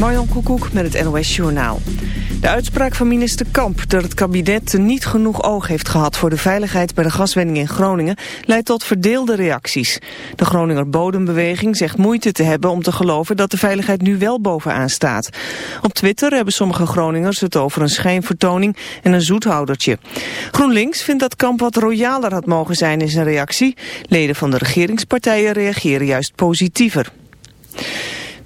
Marjan Koekoek met het NOS Journaal. De uitspraak van minister Kamp dat het kabinet niet genoeg oog heeft gehad voor de veiligheid bij de gaswinning in Groningen leidt tot verdeelde reacties. De Groninger Bodembeweging zegt moeite te hebben om te geloven dat de veiligheid nu wel bovenaan staat. Op Twitter hebben sommige Groningers het over een schijnvertoning en een zoethoudertje. GroenLinks vindt dat Kamp wat royaler had mogen zijn in zijn reactie. Leden van de regeringspartijen reageren juist positiever.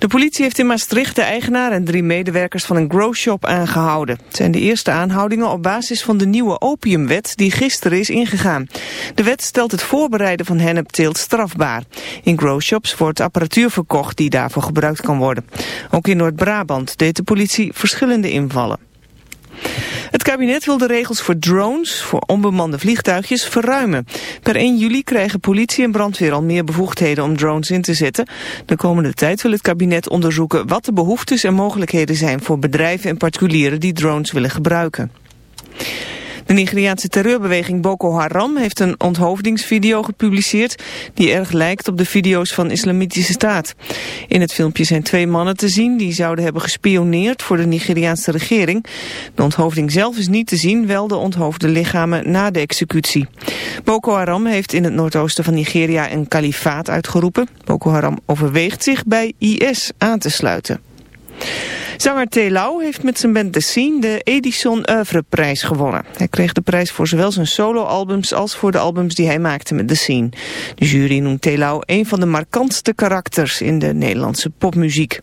De politie heeft in Maastricht de eigenaar en drie medewerkers van een growshop aangehouden. Het zijn de eerste aanhoudingen op basis van de nieuwe opiumwet die gisteren is ingegaan. De wet stelt het voorbereiden van hennepteelt strafbaar. In growshops wordt apparatuur verkocht die daarvoor gebruikt kan worden. Ook in Noord-Brabant deed de politie verschillende invallen. Het kabinet wil de regels voor drones, voor onbemande vliegtuigjes, verruimen. Per 1 juli krijgen politie en brandweer al meer bevoegdheden om drones in te zetten. De komende tijd wil het kabinet onderzoeken wat de behoeftes en mogelijkheden zijn voor bedrijven en particulieren die drones willen gebruiken. De Nigeriaanse terreurbeweging Boko Haram heeft een onthoofdingsvideo gepubliceerd die erg lijkt op de video's van Islamitische Staat. In het filmpje zijn twee mannen te zien die zouden hebben gespioneerd voor de Nigeriaanse regering. De onthoofding zelf is niet te zien, wel de onthoofde lichamen na de executie. Boko Haram heeft in het noordoosten van Nigeria een kalifaat uitgeroepen. Boko Haram overweegt zich bij IS aan te sluiten. Zanger T. Heeft met zijn band The Scene de Edison Oeuvreprijs gewonnen. Hij kreeg de prijs voor zowel zijn soloalbums als voor de albums die hij maakte met The Scene. De jury noemt T. Lau een van de markantste karakters in de Nederlandse popmuziek.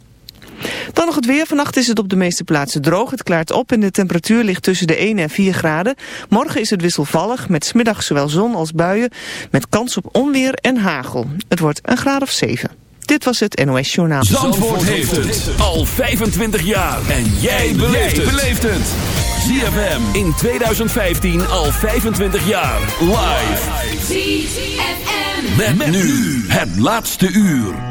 Dan nog het weer. Vannacht is het op de meeste plaatsen droog. Het klaart op en de temperatuur ligt tussen de 1 en 4 graden. Morgen is het wisselvallig met smiddag zowel zon als buien. Met kans op onweer en hagel. Het wordt een graad of 7. Dit was het NOS Journaal. Zandvoort, heeft het al 25 jaar. En jij beleeft het. ZFM in 2015 al 25 jaar. Live. ZFM. Met, met nu het laatste uur.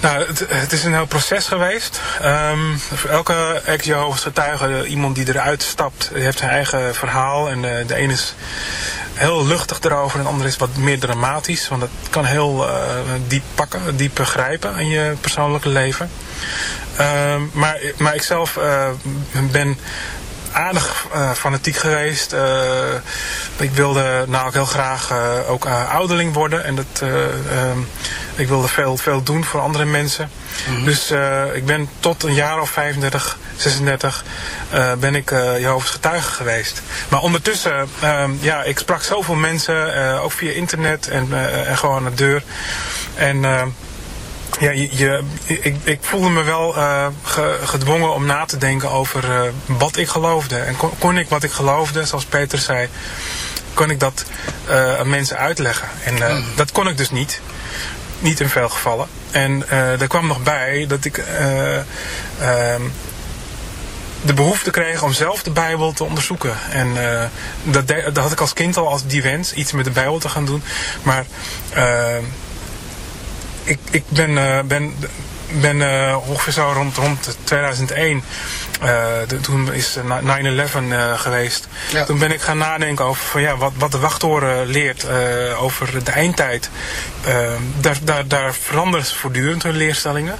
Nou, het, is een heel proces geweest. Um, voor elke ex-Jehovah's getuige, iemand die eruit stapt, heeft zijn eigen verhaal. En de, de ene is heel luchtig erover en de andere is wat meer dramatisch. Want dat kan heel uh, diep pakken, diep begrijpen in je persoonlijke leven. Um, maar, maar ik zelf uh, ben aardig fanatiek geweest. Ik wilde nou ook heel graag ook ouderling worden. En dat, ik wilde veel, veel doen voor andere mensen. Mm -hmm. Dus ik ben tot een jaar of 35, 36 ben ik Jehovah's getuige geweest. Maar ondertussen, ja, ik sprak zoveel mensen, ook via internet en, en gewoon aan de deur. En ja, je, je, ik, ik voelde me wel uh, ge, gedwongen om na te denken over uh, wat ik geloofde. En kon, kon, ik wat ik geloofde, zoals Peter zei, kan ik dat uh, aan mensen uitleggen. En uh, mm. dat kon ik dus niet. Niet in veel gevallen. En uh, er kwam nog bij dat ik ehm, de behoefte kreeg om zelf de Bijbel te onderzoeken. En dat, dat, had ik als kind al als die wens, iets met de Bijbel te gaan doen. Maar ik, ik ben, ben ben uh, ongeveer zo rond, rond 2001, uh, de, toen is 9-11 uh, geweest. Ja. Toen ben ik gaan nadenken over van, ja, wat, wat de wachttoren leert over de eindtijd. daar, daar, daar veranderen ze voortdurend hun leerstellingen.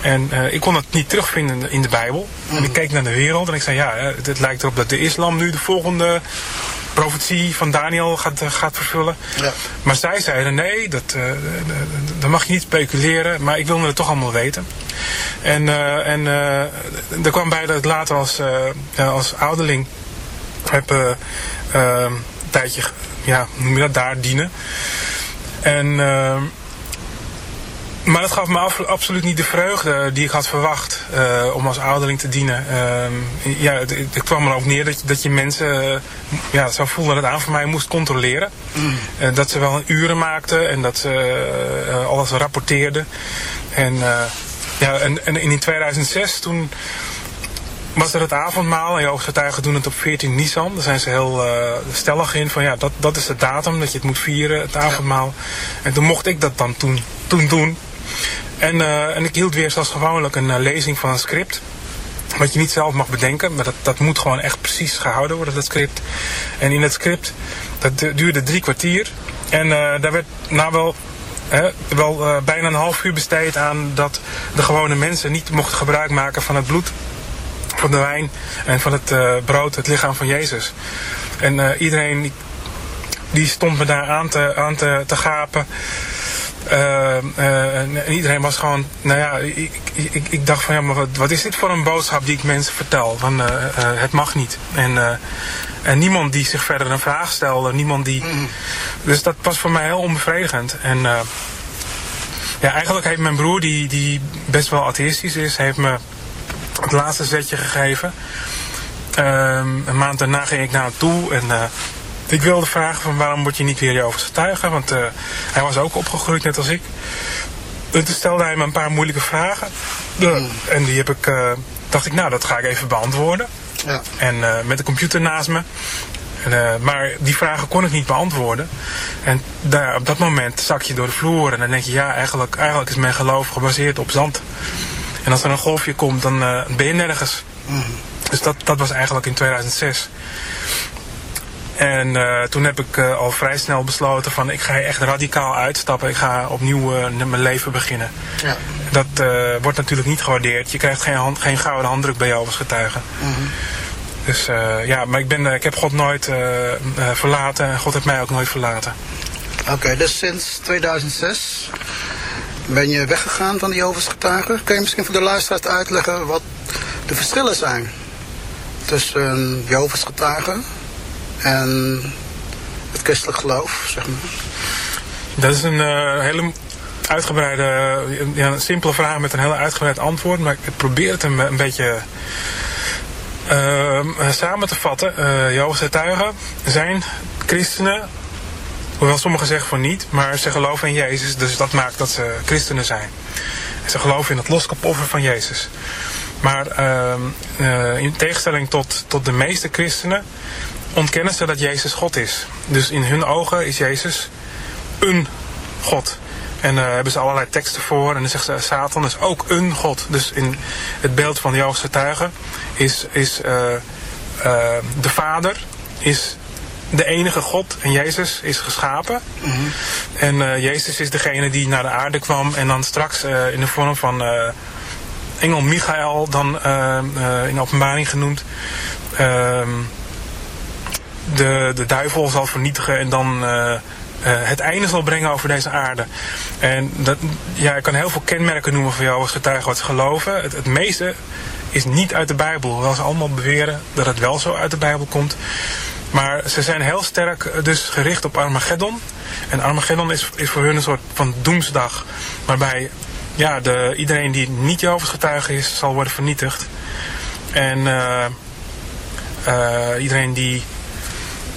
En ik kon het niet terugvinden in de Bijbel. En ik mhm. keek naar de wereld en ik zei, ja, het lijkt erop dat de islam nu de volgende profetie van Daniel gaat, eh, gaat vervullen. Ja. Maar zij zeiden nee, dat, uh, dat mag je niet speculeren, maar ik wilde het toch allemaal weten. En, uh, en er kwam bij dat ik later als, als ouderling heb een tijdje, ja, noem je dat, daar dienen. En maar dat gaf me absoluut niet de vreugde die ik had verwacht uh, om als ouderling te dienen. Uh, ja, het, het, kwam er ook neer dat, dat je mensen uh, ja, zo voelde dat het aan voor mij moest controleren. Mm. Uh, dat ze wel uren maakten en dat ze alles rapporteerden. En, ja, en, en in 2006 toen was er het avondmaal en Jehovah's getuigen doen het op 14 Nisan. Daar zijn ze heel stellig in van ja, dat, dat is de datum dat je het moet vieren, het avondmaal. En toen mocht ik dat dan toen, toen doen. En, uh, en ik hield weer zoals gewoonlijk een uh, lezing van een script. Wat je niet zelf mag bedenken, maar dat, dat moet gewoon echt precies gehouden worden, dat script. En in het script, dat duurde drie kwartier. En uh, daar werd nou wel, wel bijna een half uur besteed aan dat de gewone mensen niet mochten gebruik maken van het bloed van de wijn en van het brood, het lichaam van Jezus. En iedereen die stond me daar aan te, aan te, te gapen. Uh, uh, en iedereen was gewoon, nou ja, ik, ik, ik dacht van ja, maar wat, wat, is dit voor een boodschap die ik mensen vertel? Van uh, het mag niet. En, en niemand die zich verder een vraag stelde, niemand die. Mm. Dus dat was voor mij heel onbevredigend. En ja, eigenlijk heeft mijn broer, die, die best wel atheïstisch is, heeft me het laatste zetje gegeven. Ehm, een maand daarna ging ik naar hem toe en ik wilde vragen van waarom word je niet weer Jehovah's getuige? Want uh, hij was ook opgegroeid net als ik. En toen stelde hij me een paar moeilijke vragen. Mm. En die heb ik, uh, dacht ik, nou dat ga ik even beantwoorden. Ja. En uh, met de computer naast me. En, maar die vragen kon ik niet beantwoorden. En daar, op dat moment zak je door de vloer. En dan denk je, ja, eigenlijk, eigenlijk is mijn geloof gebaseerd op zand. En als er een golfje komt, dan ben je nergens. Mm. Dus dat, dat was eigenlijk in 2006. En uh, toen heb ik uh, al vrij snel besloten van ik ga echt radicaal uitstappen. Ik ga opnieuw uh, mijn leven beginnen. Ja. Dat wordt natuurlijk niet gewaardeerd. Je krijgt geen, hand, geen gouden handdruk bij jou als getuige. Mm -hmm. Dus ja, maar ik, ben, ik heb God nooit verlaten en God heeft mij ook nooit verlaten. Oké, dus sinds 2006 ben je weggegaan van Jehovah's getuigen. Kun je misschien voor de luisteraars uitleggen wat de verschillen zijn tussen Jehovah's getuigen en het christelijk geloof, zeg maar? Dat is een uh, hele uitgebreide, ja, een simpele vraag met een heel uitgebreid antwoord. Maar ik probeer het een, beetje uh, samen te vatten. Uh, getuigen zijn christenen, hoewel sommigen zeggen van niet, maar ze geloven in Jezus. Dus dat maakt dat ze christenen zijn. ze geloven in het loskapoffer van Jezus. Maar uh, in tegenstelling tot, tot de meeste christenen ontkennen ze dat Jezus God is. Dus in hun ogen is Jezus een God. En daar uh, hebben ze allerlei teksten voor. En dan zegt ze, Satan is ook een God. Dus in het beeld van de Joodse getuigen is, is uh, uh, de Vader is de enige God. En Jezus is geschapen. Mm -hmm. En Jezus is degene die naar de aarde kwam. En dan straks in de vorm van engel Michael, dan in openbaring genoemd ehm, de, de duivel zal vernietigen en dan uh, uh, het einde zal brengen over deze aarde. En dat, ja, ik kan heel veel kenmerken noemen van jou als getuige wat ze geloven. Het, het meeste is niet uit de Bijbel. Hoewel ze allemaal beweren dat het wel zo uit de Bijbel komt. Maar ze zijn heel sterk eh, dus gericht op Armageddon. En Armageddon is, is voor hun een soort van doemsdag. Waarbij ja, de, iedereen die niet Jehovah's getuige is, zal worden vernietigd. En iedereen die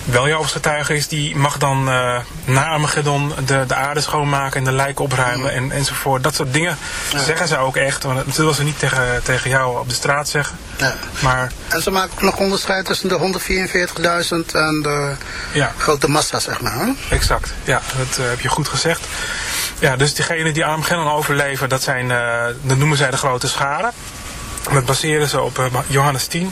wel Jehovah's getuige is, die mag dan uh, na Armageddon de, de aarde schoonmaken en de lijken opruimen en, enzovoort. Dat soort dingen zeggen ze ook echt. Want dat zullen ze niet tegen, tegen jou op de straat zeggen. Ja. Maar, en ze maken ook nog onderscheid tussen de 144.000 en de ja. grote massa, zeg maar. Hè? Exact, ja, dat uh, heb je goed gezegd. Ja, dus diegenen die Armageddon overleven, dat, zijn, uh, dat noemen zij de grote scharen. Dat baseren ze op Johannes 10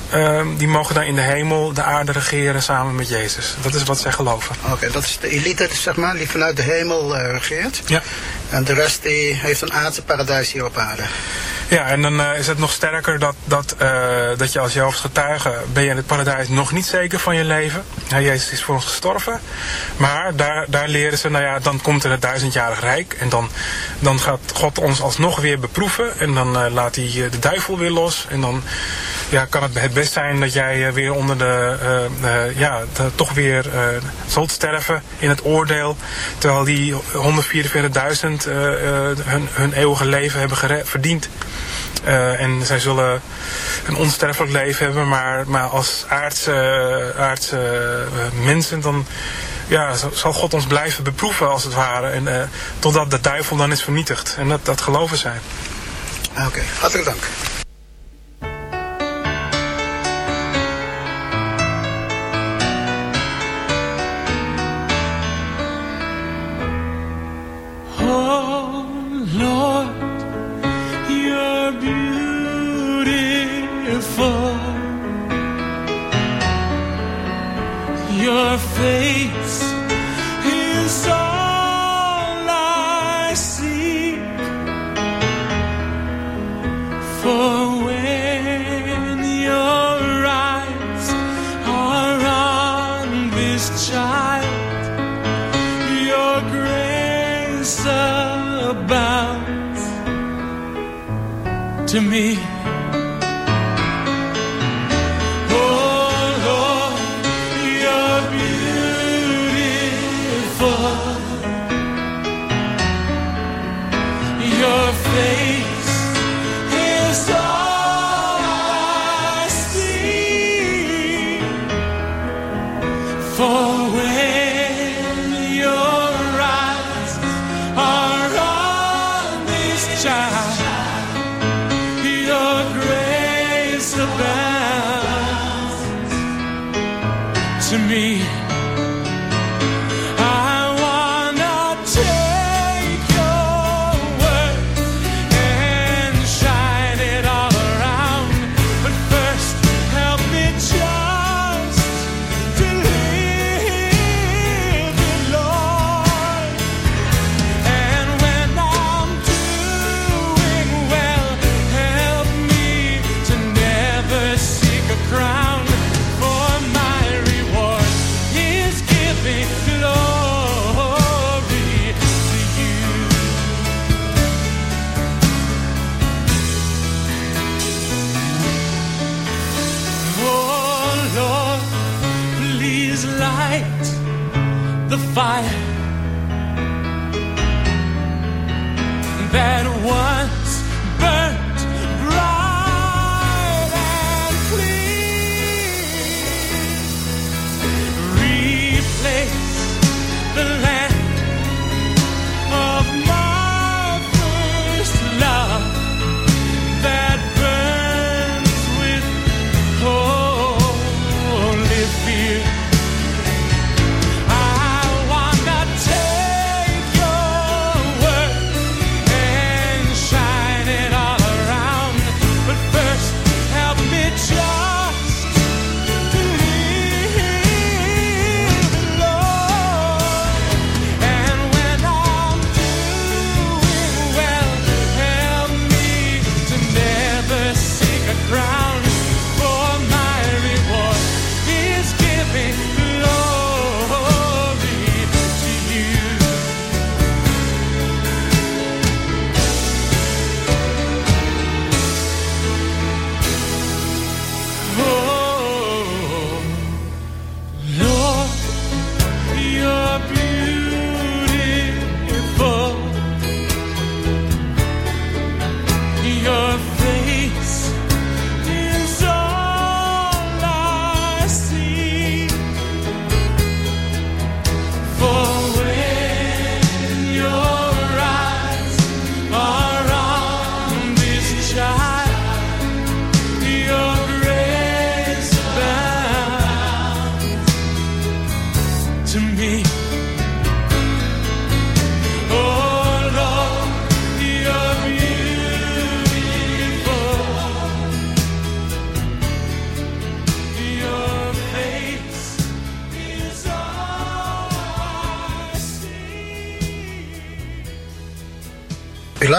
uh, die mogen dan in de hemel de aarde regeren samen met Jezus. Dat is wat zij geloven. Oké, dat is de elite, zeg maar, die vanuit de hemel uh, regeert. Ja. En de rest die heeft een aardse paradijs hier op aarde. Ja, en dan uh, is het nog sterker dat, dat, uh, dat je als Jehovah's getuige ben je in het paradijs nog niet zeker van je leven. Jezus is voor ons gestorven. Maar daar, daar leren ze, nou ja, dan komt er het duizendjarig rijk. En dan, dan gaat God ons alsnog weer beproeven. En dan uh, laat hij de duivel weer los. En dan ja, kan het best zijn dat jij weer onder de, ja, de, toch weer zult sterven in het oordeel. Terwijl die 144.000 hun, hun eeuwige leven hebben verdiend. Uh, en zij zullen een onsterfelijk leven hebben, maar, maar als aardse, aardse mensen dan ja, zal God ons blijven beproeven als het ware. En, totdat de duivel dan is vernietigd. En dat, dat geloven zij. Oké, okay, hartelijk dank.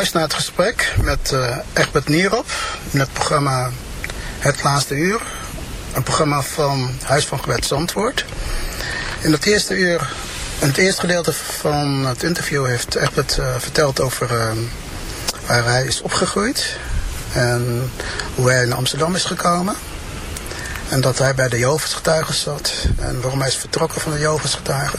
U luistert naar het gesprek met uh, Egbert Nierop in het programma Het Laatste Uur. Een programma van Huis van Gewet Zandvoort. In het eerste uur, in het eerste gedeelte van het interview heeft Egbert uh, verteld over uh, waar hij is opgegroeid. En hoe hij naar Amsterdam is gekomen. En dat hij bij de Jehovah's getuigen zat. En waarom hij is vertrokken van de Jehovah's getuigen.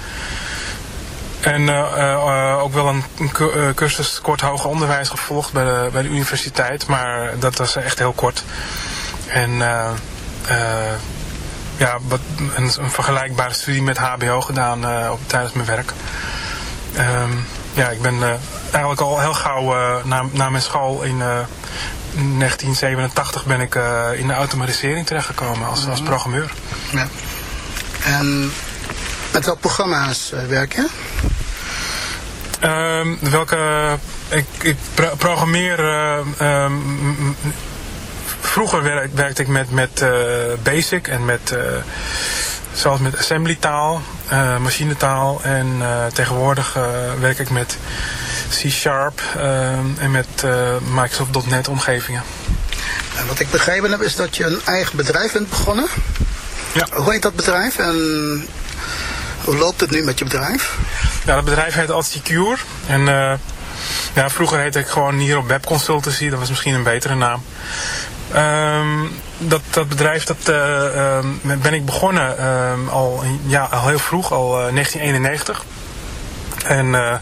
En uh, uh, ook wel een, een cursus kort hoger onderwijs gevolgd bij de, bij de universiteit. Maar dat was echt heel kort. En ja, wat, een, een, vergelijkbare studie met HBO gedaan op, tijdens mijn werk. Um, ja, ik ben eigenlijk al heel gauw na, na mijn school in 1987 ben ik in de automatisering terechtgekomen als, als programmeur. Ja. En met welke programma's werk je? Um, welke... Ik, ik programmeer... Uh, um, vroeger werk, werkte ik met, met uh, Basic en met... Zoals met assembly taal, uh, machinetaal. En tegenwoordig werk ik met C-Sharp en met Microsoft.NET omgevingen. En wat ik begrepen heb is dat je een eigen bedrijf bent begonnen. Ja. Hoe heet dat bedrijf en hoe loopt het nu met je bedrijf? Ja, dat bedrijf heet Alticure. En uh, ja, vroeger heette ik gewoon hier op Web Consultancy. Dat was misschien een betere naam. Um, dat, dat bedrijf dat, uh, ben ik begonnen um, al, ja, al heel vroeg, al 1991. En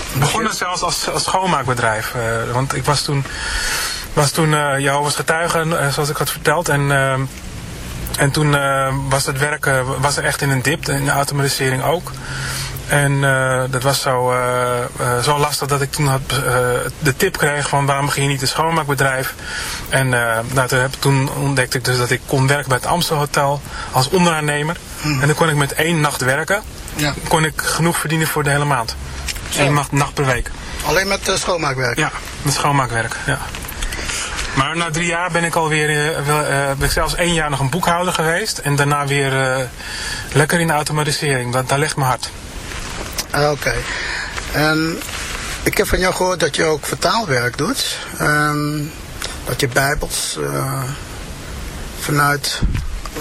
Begonnen zelfs als, als schoonmaakbedrijf. Uh, want ik was toen, was toen uh, Jehovah's getuige, uh, zoals ik had verteld. En, en toen was het werken was er echt in een dip, in de automatisering ook. En dat was zo, zo lastig dat ik toen had, de tip kreeg van waarom begin je niet een schoonmaakbedrijf. En nou, toen, heb, toen ontdekte ik dus dat ik kon werken bij het Amstel Hotel als onderaannemer. Hmm. En dan kon ik met één nacht werken. Ja. kon ik genoeg verdienen voor de hele maand. Eén nacht, nacht per week. Alleen met schoonmaakwerk? Ja, met schoonmaakwerk, ja. Maar na drie jaar ben ik alweer, uh, ben ik zelfs één jaar nog een boekhouder geweest. En daarna weer lekker in de automatisering. Dat, daar ligt mijn hart. Ah, oké. En ik heb van jou gehoord dat je ook vertaalwerk doet. Um, dat je bijbels uh, vanuit...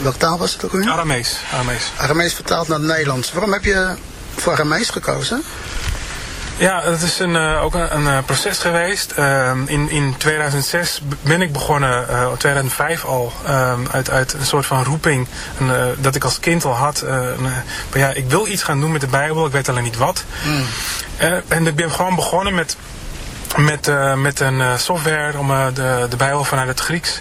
Welke taal was het ook weer? Aramees. Aramees. Aramees vertaald naar het Nederlands. Waarom heb je voor Aramees gekozen? Ja, het is een, uh, ook een, een, eh, proces geweest. Uh, in, in 2006 ben ik begonnen, uh, 2005 al, uit, uit een soort van roeping een, dat ik als kind al had. maar ja, ik wil iets gaan doen met de Bijbel, ik weet alleen niet wat. Mm. en ik ben gewoon begonnen met, met, met een software om de, de Bijbel vanuit het Grieks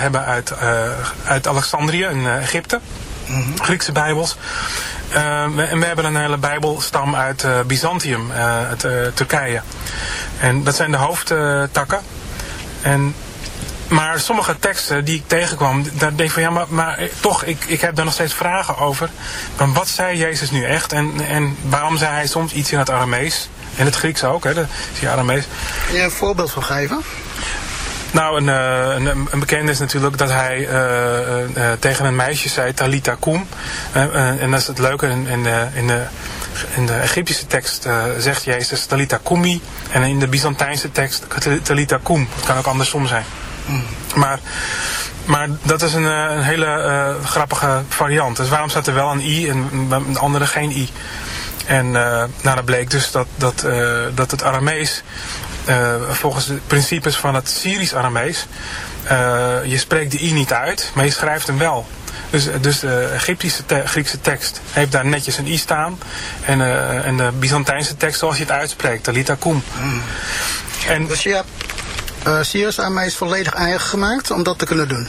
hebben uit, uh, uit Alexandrië in uh, Egypte. -hmm. Griekse bijbels. en we hebben een hele bijbelstam uit Byzantium, uit Turkije. En dat zijn de hoofdtakken. En maar sommige teksten die ik tegenkwam, daar denk ik van ja, maar, maar toch, ik, ik heb daar nog steeds vragen over. Van wat zei Jezus nu echt? En, en waarom zei hij soms iets in het Aramees? En het Grieks ook, hè? Dat is Aramees. Kun je een voorbeeld van geven? Nou, een, eh, een, een, bekende is natuurlijk dat hij uh, uh, tegen een meisje zei, Talita kum. en dat is het leuke, in, in, de, in, de, in de Egyptische tekst zegt Jezus Talita. En in de Byzantijnse tekst Talita kum. Het kan ook andersom zijn. Maar, maar dat is een, eh, een hele grappige variant. Dus waarom staat er wel een i en een andere geen i? En uh, nou, dat bleek dus dat, dat, uh, dat het Aramees, volgens de principes van het Syrisch-Aramees, je spreekt de i niet uit, maar je schrijft hem wel. Dus, dus de Egyptische te Griekse tekst heeft daar netjes een i staan. En, en de Byzantijnse tekst zoals je het uitspreekt, Talita kum. Mm. En, dus je hebt uh, Sirius aan mij is volledig eigen gemaakt om dat te kunnen doen.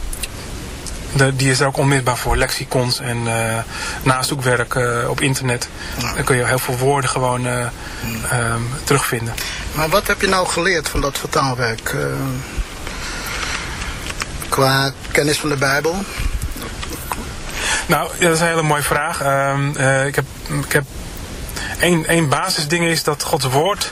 De, die is er ook onmisbaar voor. Lexicons en uh, nazoekwerk uh, op internet. Dan kun je heel veel woorden gewoon uh, um, terugvinden. Maar wat heb je nou geleerd van dat vertaalwerk? qua kennis van de Bijbel? Nou, dat is een hele mooie vraag. Um, ik heb, ik heb één basisding is dat Gods woord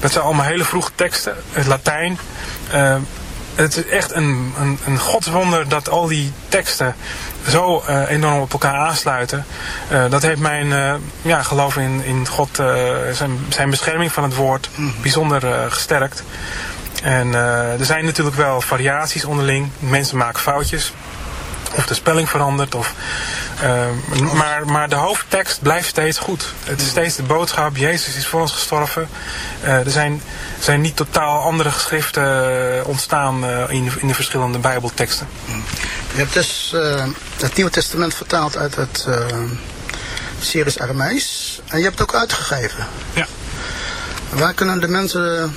Dat zijn allemaal hele vroege teksten. Het Latijn. Uh, het is echt een, een, een godswonder dat al die teksten zo uh, enorm op elkaar aansluiten. Uh, dat heeft mijn uh, ja, geloof in, in God, zijn, zijn bescherming van het woord, mhm. bijzonder gesterkt. En er zijn natuurlijk wel variaties onderling. Mensen maken foutjes. Of de spelling verandert. Of Ehm, maar, maar de hoofdtekst blijft steeds goed. Het is steeds de boodschap, Jezus is voor ons gestorven. Uh, er zijn, zijn niet totaal andere geschriften eh, ontstaan uh, in, in de verschillende bijbelteksten. Je hebt dus het Nieuwe Testament vertaald uit het Syrisch Aramees. En je hebt het ook uitgegeven. Ja. Waar kunnen de mensen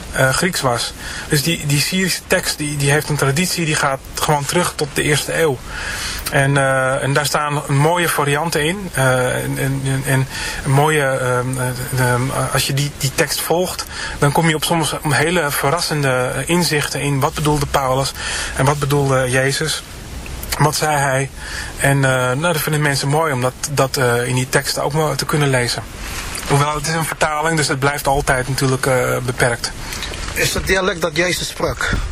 uh, Grieks was. Dus die, die Syrische tekst die, die heeft een traditie die gaat gewoon terug tot de eerste eeuw. En, uh, en daar staan mooie varianten in. Uh, en, en, mooie, uh, als je die, die tekst volgt, dan kom je op soms hele verrassende inzichten in wat bedoelde Paulus en wat bedoelde Jezus. Wat zei hij? En nou, dat vinden mensen mooi om dat, dat in die teksten ook te kunnen lezen. Hoewel het is een vertaling, dus het blijft altijd natuurlijk beperkt. Is het dialect dat Jezus sprak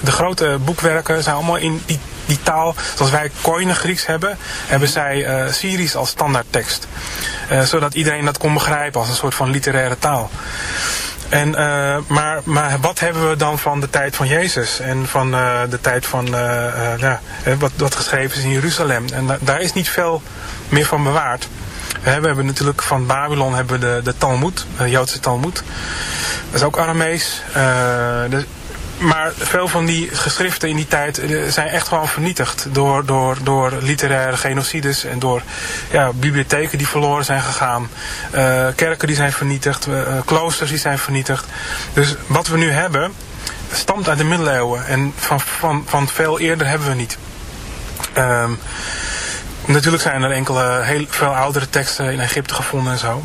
De grote boekwerken zijn allemaal in die, die taal. Zoals wij Koine Grieks hebben, hebben zij Syrisch als standaardtekst. zodat iedereen dat kon begrijpen als een soort van literaire taal. En, uh, maar, maar wat hebben we dan van de tijd van Jezus en van uh, de tijd van uh, ja, wat, wat geschreven is in Jeruzalem? En daar is niet veel meer van bewaard. We hebben natuurlijk van Babylon hebben we de, de Talmud, de Joodse Talmud. Dat is ook Aramees. Uh, maar veel van die geschriften in die tijd eh, zijn echt gewoon vernietigd door, door, door literaire genocides en door ja, bibliotheken die verloren zijn gegaan, uh, kerken die zijn vernietigd, uh, kloosters die zijn vernietigd. Dus wat we nu hebben stamt uit de middeleeuwen en van, van, van veel eerder hebben we niet. Um, Natuurlijk zijn er enkele heel veel oudere teksten in Egypte gevonden en zo.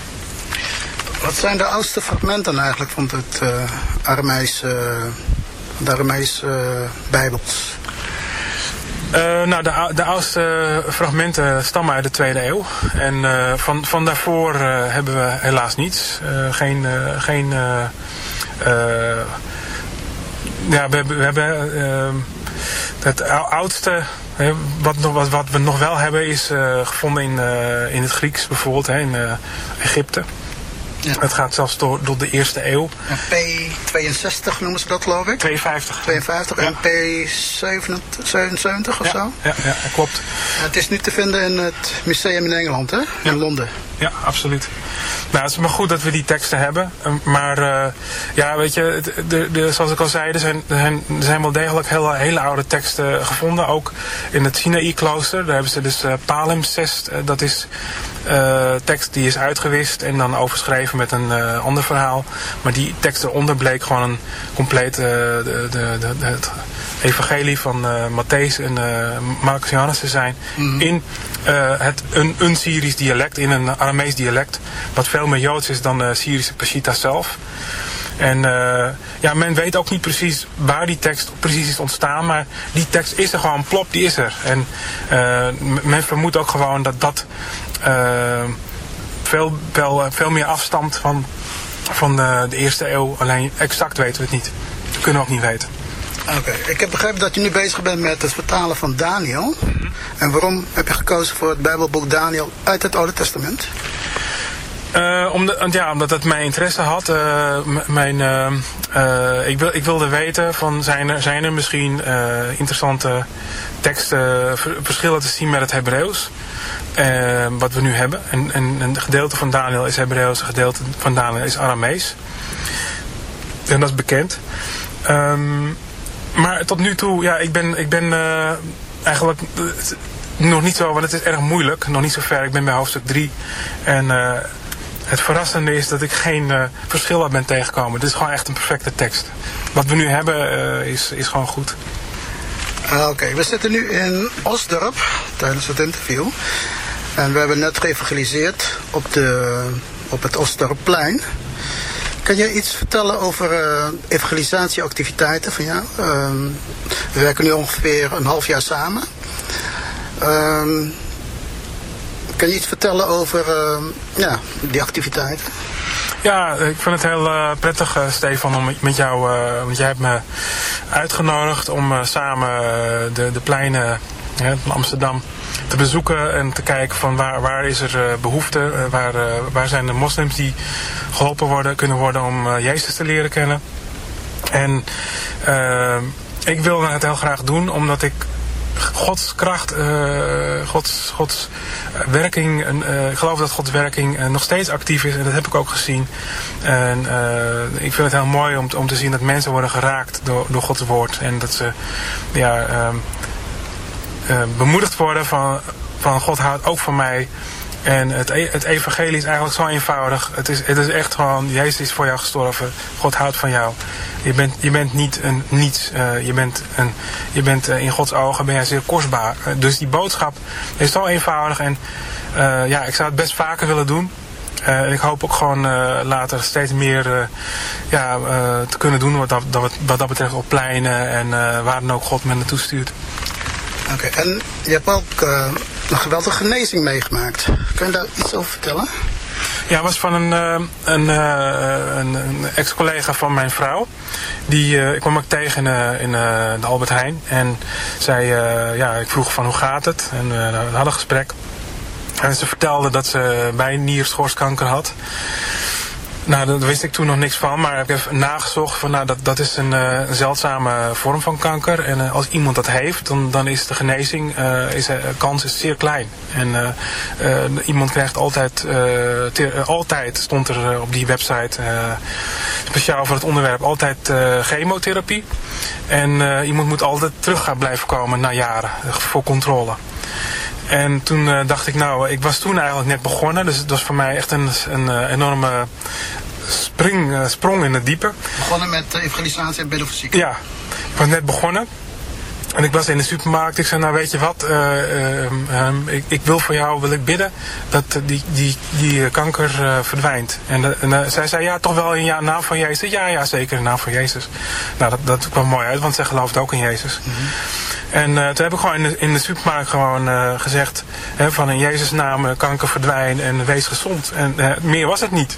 Wat zijn de oudste fragmenten eigenlijk van het uh, de uh, Bijbels? Uh, nou, de, de oudste fragmenten stammen uit de tweede eeuw. En van, van daarvoor hebben we helaas niets. geen. geen ja, we, we hebben. het oudste wat, wat, wat, we nog wel hebben is gevonden in, in het Grieks bijvoorbeeld, in Egypte. Ja. Het gaat zelfs door, door de eerste eeuw. En P62 noemen ze dat geloof ik? 52. 52 en P77 of ja. zo? Ja, ja, klopt. Het is nu te vinden in het museum in Engeland, hè? In Londen. Ja, absoluut. Nou, het is maar goed dat we die teksten hebben. Ehm, maar uh, ja, weet je, de, de, zoals ik al zei, er zijn, er zijn, wel degelijk hele, hele oude teksten gevonden. Ook in het Sinaï-klooster. Daar hebben ze dus uh, palimpsest. Uh, dat is tekst die is uitgewist en dan overschreven met een ander verhaal. Maar die tekst eronder bleek gewoon een compleet de, de, evangelie van Matthäus en Marcus Johannes te zijn. Mm. In het, een, een Syrisch dialect, in een Aramees dialect. Wat veel meer Joods is dan de Syrische Peshitta zelf. En uh, ja, men weet ook niet precies waar die tekst precies is ontstaan. Maar die tekst is er gewoon, plop, die is er. En uh, men vermoedt ook gewoon dat dat uh, veel, wel, veel meer afstamt van, van de, de eerste eeuw. Alleen exact weten we het niet. Dat kunnen we ook niet weten. Oké, ik heb begrepen dat je nu bezig bent met het vertalen van Daniel. En waarom heb je gekozen voor het Bijbelboek Daniel uit het Oude Testament? Uh, omdat, ja, omdat het mijn interesse had. Uh, mijn, uh, ik, wil, ik wilde weten van zijn er, zijn er misschien interessante teksten, verschillen te zien met het Hebreeuws. wat we nu hebben. En, en een gedeelte van Daniel is Hebreeuws, een gedeelte van Daniel is Aramees. En dat is bekend. Um, maar tot nu toe, ja, ik ben, ik ben eigenlijk nog niet zo, want het is erg moeilijk. Nog niet zo ver. Ik ben bij hoofdstuk 3. En uh, het verrassende is dat ik geen verschil ben tegengekomen. Dit is gewoon echt een perfecte tekst. Wat we nu hebben is, is gewoon goed. Uh, Oké, we zitten nu in Osdorp tijdens het interview. En we hebben net geëvangeliseerd op, de, op het Osdorpplein. Kan jij iets vertellen over uh, evangelisatieactiviteiten van jou? Uh, we werken nu ongeveer een half jaar samen. Uh, kan je iets vertellen over uh, ja, die activiteiten? Ja, ik vind het heel uh, prettig, uh, Stefan, om met jou, want jij hebt me uitgenodigd om samen de, de pleinen van Amsterdam te bezoeken en te kijken van waar, waar is er behoefte, waar, waar zijn de moslims die geholpen worden, kunnen worden om Jezus te leren kennen. En ik wilde het heel graag doen omdat ik Gods kracht, uh, Gods, Gods werking, uh, ik geloof dat Gods werking nog steeds actief is en dat heb ik ook gezien. En ik vind het heel mooi om, om te zien dat mensen worden geraakt door, door Gods woord en dat ze ja, bemoedigd worden van, van God houdt ook van mij. En het, e-, het evangelie is eigenlijk zo eenvoudig. Het is, het is echt gewoon, Jezus is voor jou gestorven. God houdt van jou. Je bent, je bent niet een niets. Uh, je bent, een, je bent uh, in Gods ogen ben jij zeer kostbaar. Uh, dus die boodschap is zo eenvoudig. En ja, ik zou het best vaker willen doen. en ik hoop ook gewoon later steeds meer ja, te kunnen doen wat dat, wat dat betreft op pleinen en waar dan ook God me naartoe stuurt. Oké, en je hebt ook een geweldige genezing meegemaakt. Kun je daar iets over vertellen? Ja, was van een, uh, een, uh, een, een ex-collega van mijn vrouw. Die, uh, ik kwam ook tegen in de Albert Heijn. En zij, ja, ik vroeg van hoe gaat het? En we hadden een gesprek. En ze vertelde dat ze bij nierschoorskanker had. Nou, daar wist ik toen nog niks van, maar ik heb nagezocht van nou, dat, dat is een, uh, zeldzame vorm van kanker. En uh, als iemand dat heeft, dan, dan is de genezing, uh, is, kans is zeer klein. En iemand krijgt altijd, altijd stond er op die website, speciaal voor het onderwerp, altijd chemotherapie. En iemand moet altijd terug gaan blijven komen na jaren voor controle. En toen dacht ik, nou, ik was toen eigenlijk net begonnen. Dus het was voor mij echt een, een enorme spring, uh, sprong in het diepe. Begonnen met evangelisatie en bidden voor Ja, ik was net begonnen. En ik was in de supermarkt. Ik zei, nou weet je wat, um, ik, ik, wil voor jou wil ik bidden dat die, die, die kanker verdwijnt. En, en zij zei, ja toch wel in ja, naam van Jezus. Ja, ja zeker in naam van Jezus. Nou dat, dat kwam mooi uit, want zij geloofde ook in Jezus. Mm -hmm. En uh, toen heb ik gewoon in de, in de supermarkt gewoon uh, gezegd hè, van in Jezus naam kanker verdwijn en wees gezond. En meer was het niet.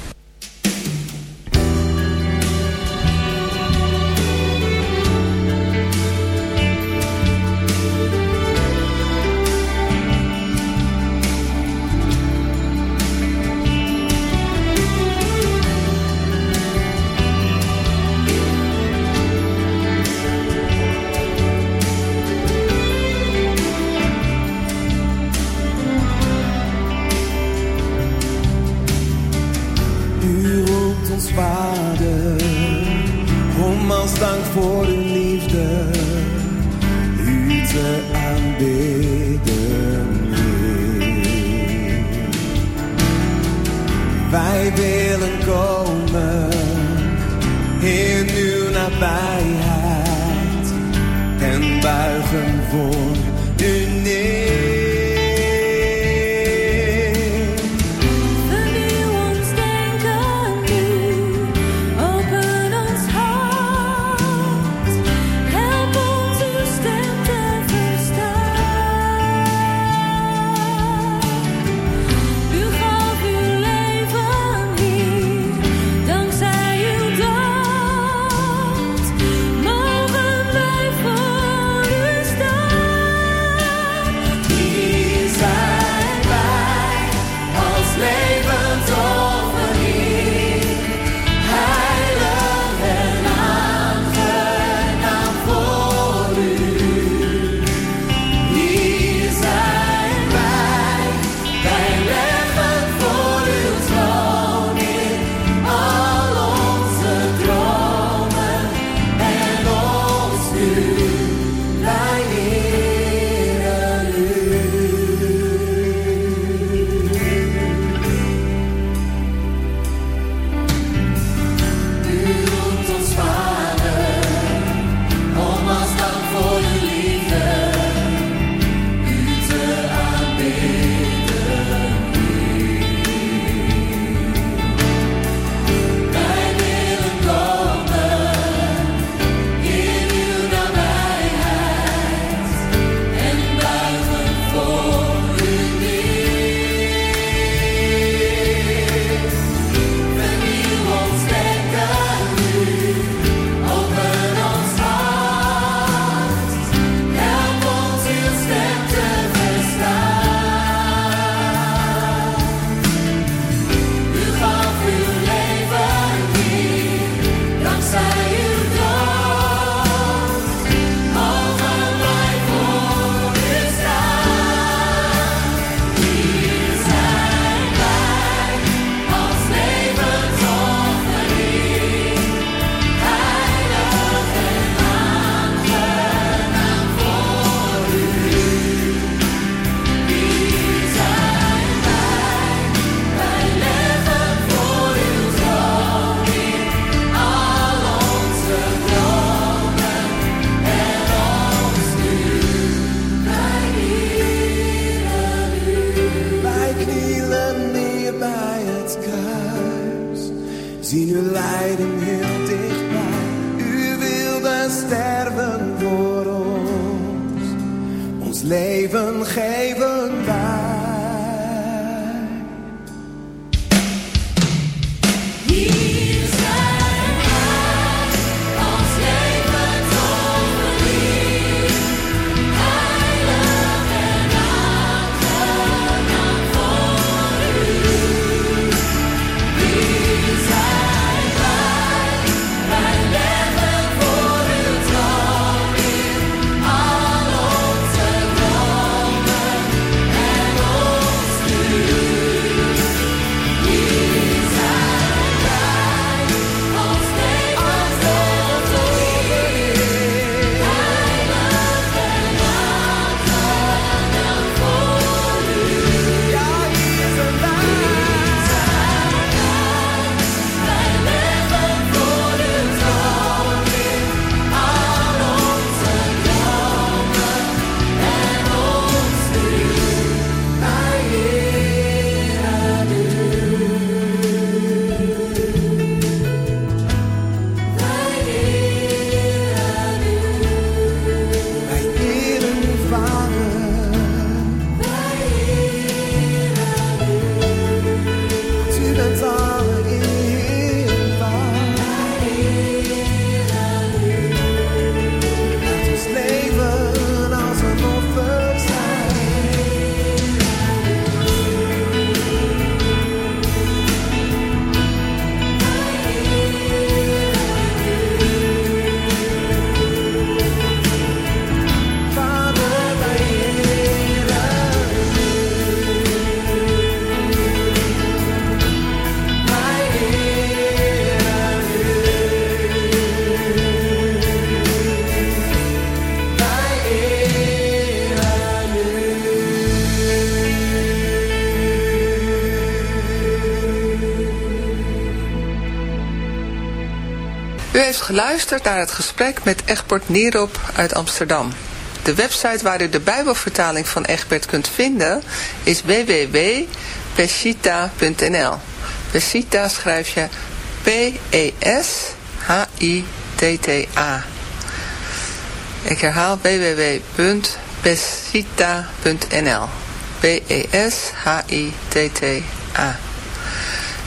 voor uw liefde, u te aanbidden. Wij willen komen in uw nabijheid en buigen voor geluisterd naar het gesprek met Egbert Nierop uit Amsterdam. De website waar u de Bijbelvertaling van Egbert kunt vinden is www.pesita.nl. Pesita schrijf je P-E-S-H-I-T-T-A. Ik herhaal www.pesita.nl. P-E-S-H-I-T-T-A.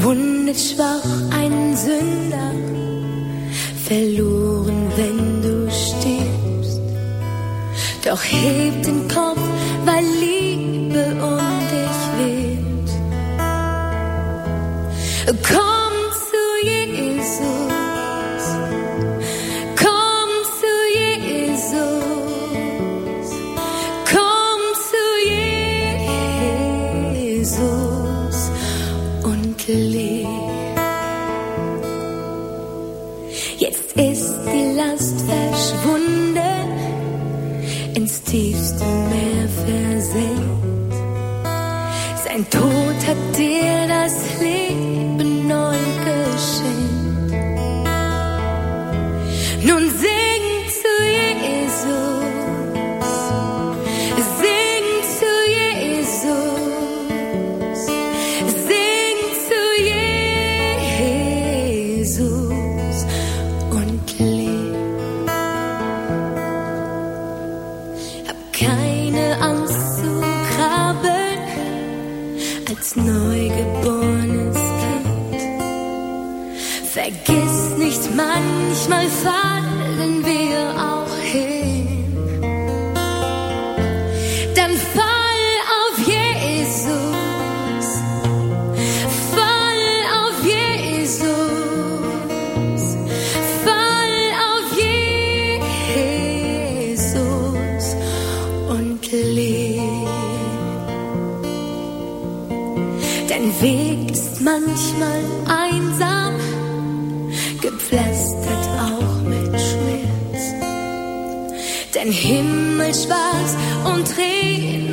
Verwundet schwach ein Sünder, verloren, wenn du stirbst. Doch heb den Kopf, Dein Weg ist manchmal einsam, gepflastert auch mit Schmerz. Dein Himmel schwarz und Tränen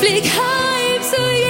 Flieg heim zu Jesus.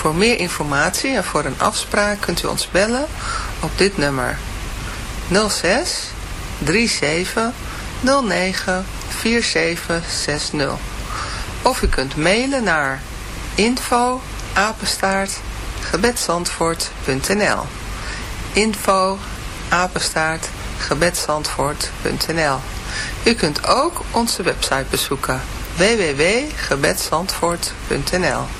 Voor meer informatie en voor een afspraak kunt u ons bellen op dit nummer. 06 37 09 4760. Of u kunt mailen naar info apenstaart gebedsandvoort.nl info apenstaart gebedsandvoort.nl U kunt ook onze website bezoeken www.gebedsandvoort.nl